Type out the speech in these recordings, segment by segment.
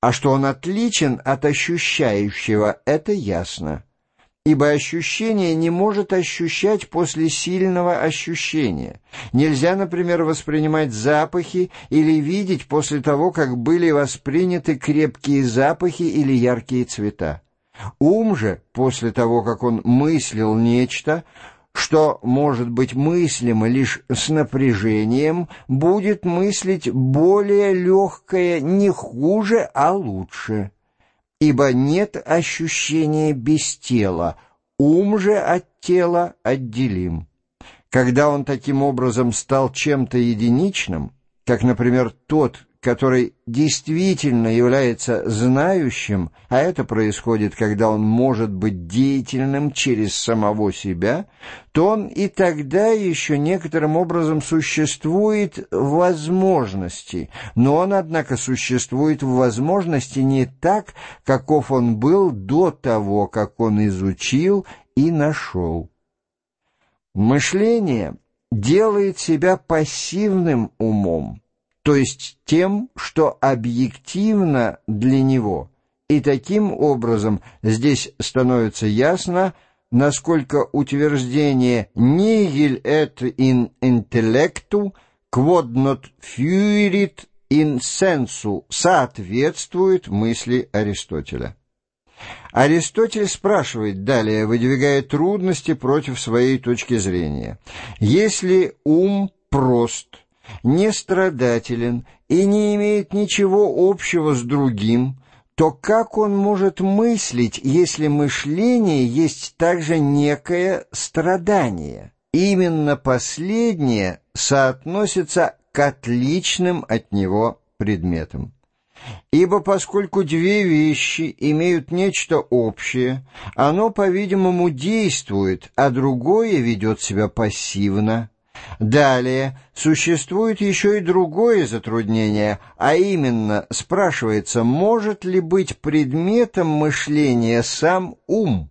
А что он отличен от ощущающего, это ясно. Ибо ощущение не может ощущать после сильного ощущения. Нельзя, например, воспринимать запахи или видеть после того, как были восприняты крепкие запахи или яркие цвета. Ум же, после того, как он мыслил нечто, что может быть мыслимо лишь с напряжением, будет мыслить более легкое не хуже, а лучше. Ибо нет ощущения без тела, ум же от тела отделим. Когда он таким образом стал чем-то единичным, как, например, тот, который действительно является знающим, а это происходит, когда он может быть деятельным через самого себя, то он и тогда еще некоторым образом существует в возможности, но он, однако, существует в возможности не так, каков он был до того, как он изучил и нашел. Мышление делает себя пассивным умом, то есть тем, что объективно для него. И таким образом здесь становится ясно, насколько утверждение «nihil et in intellectu quod not fuerit in sensu» соответствует мысли Аристотеля. Аристотель спрашивает далее, выдвигая трудности против своей точки зрения. Если ум прост – не страдателен и не имеет ничего общего с другим, то как он может мыслить, если мышление есть также некое страдание? Именно последнее соотносится к отличным от него предметам. Ибо поскольку две вещи имеют нечто общее, оно, по-видимому, действует, а другое ведет себя пассивно, Далее, существует еще и другое затруднение, а именно, спрашивается, может ли быть предметом мышления сам ум?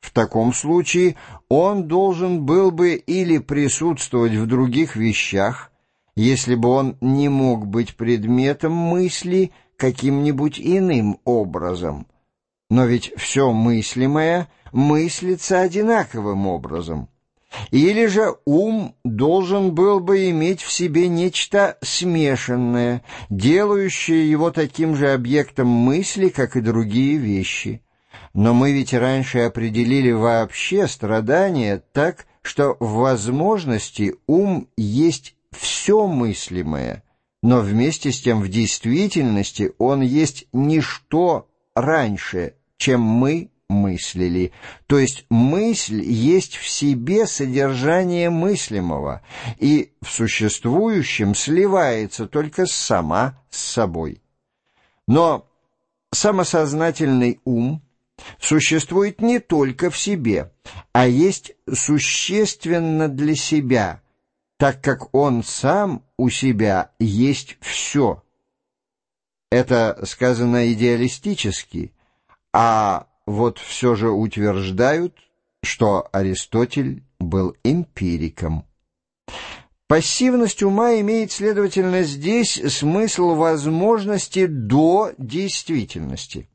В таком случае он должен был бы или присутствовать в других вещах, если бы он не мог быть предметом мысли каким-нибудь иным образом. Но ведь все мыслимое мыслится одинаковым образом. Или же ум должен был бы иметь в себе нечто смешанное, делающее его таким же объектом мысли, как и другие вещи. Но мы ведь раньше определили вообще страдания так, что в возможности ум есть все мыслимое, но вместе с тем в действительности он есть ничто раньше, чем мы мыслили, то есть мысль есть в себе содержание мыслимого, и в существующем сливается только сама с собой. Но самосознательный ум существует не только в себе, а есть существенно для себя, так как он сам у себя есть все. Это сказано идеалистически, а вот все же утверждают, что Аристотель был эмпириком. Пассивность ума имеет, следовательно, здесь смысл возможности до действительности.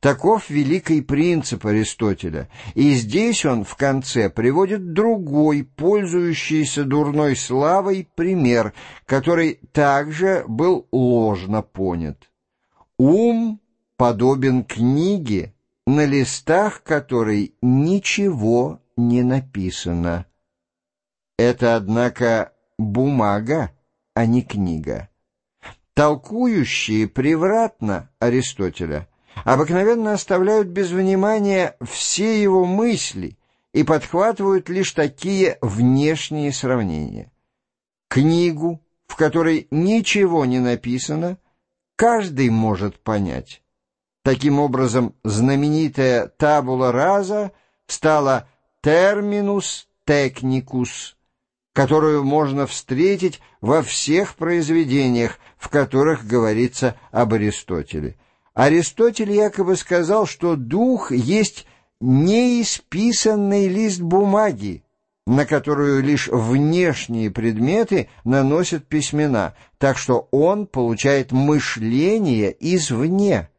Таков великий принцип Аристотеля, и здесь он в конце приводит другой, пользующийся дурной славой, пример, который также был ложно понят. Ум подобен книге, на листах которой ничего не написано. Это, однако, бумага, а не книга. Толкующие превратно Аристотеля обыкновенно оставляют без внимания все его мысли и подхватывают лишь такие внешние сравнения. Книгу, в которой ничего не написано, каждый может понять. Таким образом, знаменитая табула раза стала терминус техникус, которую можно встретить во всех произведениях, в которых говорится об Аристотеле. Аристотель якобы сказал, что дух есть неисписанный лист бумаги, на которую лишь внешние предметы наносят письмена, так что он получает мышление извне.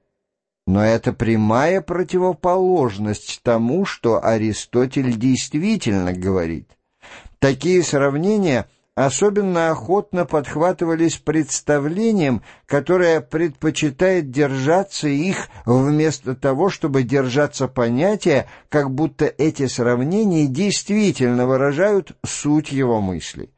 Но это прямая противоположность тому, что Аристотель действительно говорит. Такие сравнения – особенно охотно подхватывались представлением, которое предпочитает держаться их вместо того, чтобы держаться понятия, как будто эти сравнения действительно выражают суть его мысли.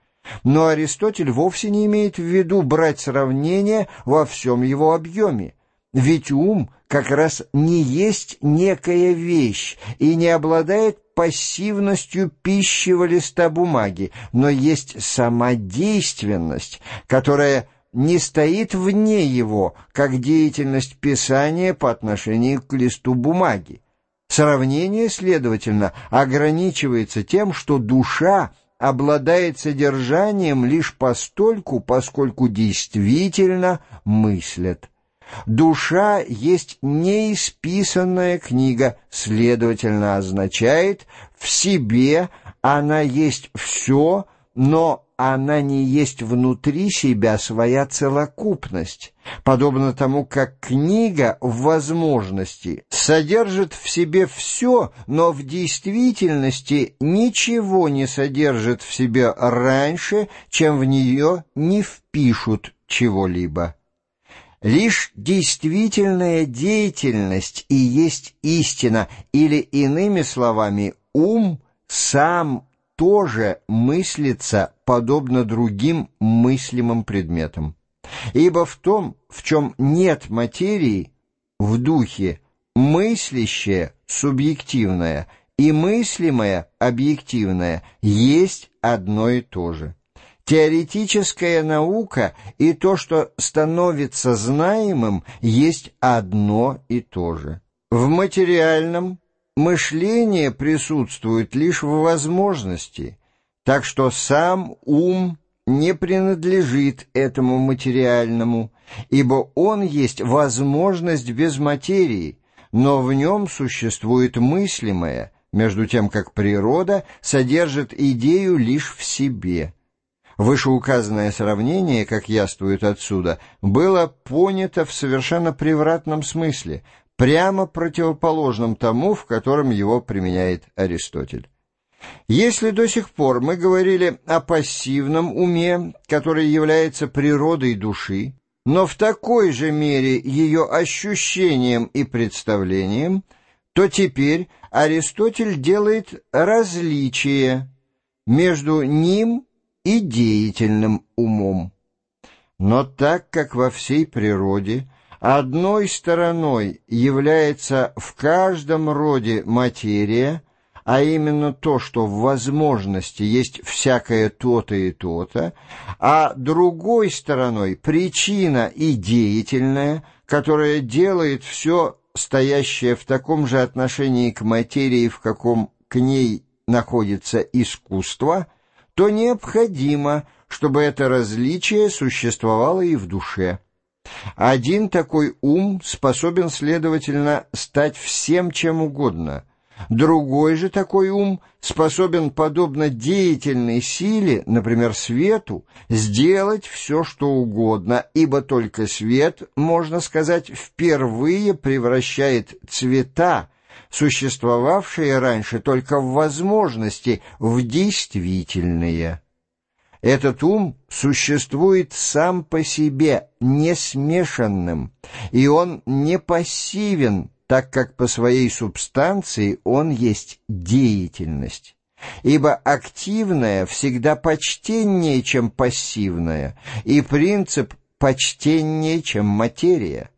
Но Аристотель вовсе не имеет в виду брать сравнение во всем его объеме. Ведь ум как раз не есть некая вещь и не обладает пассивностью пищевого листа бумаги, но есть самодейственность, которая не стоит вне его, как деятельность писания по отношению к листу бумаги. Сравнение, следовательно, ограничивается тем, что душа обладает содержанием лишь постольку, поскольку действительно мыслят. Душа есть неисписанная книга, следовательно, означает «в себе она есть все, но она не есть внутри себя своя целокупность, подобно тому, как книга в возможности содержит в себе все, но в действительности ничего не содержит в себе раньше, чем в нее не впишут чего-либо. Лишь действительная деятельность и есть истина, или, иными словами, ум сам тоже мыслится подобно другим мыслимым предметам. Ибо в том, в чем нет материи, в духе, мыслящее субъективное и мыслимое объективное есть одно и то же. Теоретическая наука и то, что становится знаемым, есть одно и то же. В материальном мышление присутствует лишь в возможности, так что сам ум не принадлежит этому материальному, ибо он есть возможность без материи, но в нем существует мыслимое, между тем как природа содержит идею лишь в себе – Вышеуказанное сравнение, как яствует отсюда, было понято в совершенно превратном смысле, прямо противоположном тому, в котором его применяет Аристотель. Если до сих пор мы говорили о пассивном уме, который является природой души, но в такой же мере ее ощущением и представлением, то теперь Аристотель делает различие между ним и деятельным умом. Но так как во всей природе одной стороной является в каждом роде материя, а именно то, что в возможности есть всякое то-то и то-то, а другой стороной причина и деятельная, которая делает все стоящее в таком же отношении к материи, в каком к ней находится искусство – то необходимо, чтобы это различие существовало и в душе. Один такой ум способен, следовательно, стать всем чем угодно. Другой же такой ум способен, подобно деятельной силе, например, свету, сделать все, что угодно, ибо только свет, можно сказать, впервые превращает цвета, существовавшие раньше только в возможности, в действительные. Этот ум существует сам по себе, не смешанным, и он не пассивен, так как по своей субстанции он есть деятельность. Ибо активное всегда почтеннее, чем пассивное, и принцип почтеннее, чем материя.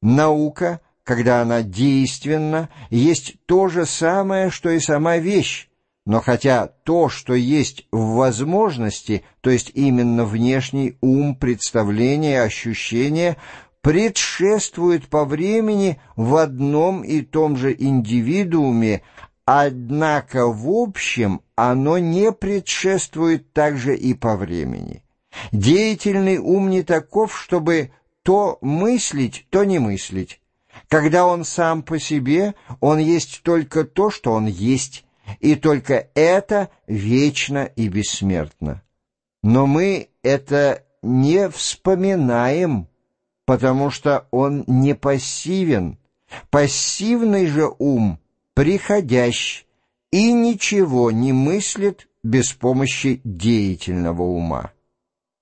Наука когда она действенна, есть то же самое, что и сама вещь, но хотя то, что есть в возможности, то есть именно внешний ум, представление, ощущение, предшествует по времени в одном и том же индивидууме, однако в общем оно не предшествует также и по времени. Деятельный ум не таков, чтобы то мыслить, то не мыслить, когда он сам по себе, он есть только то, что он есть, и только это вечно и бессмертно. Но мы это не вспоминаем, потому что он не пассивен. Пассивный же ум приходящ и ничего не мыслит без помощи деятельного ума.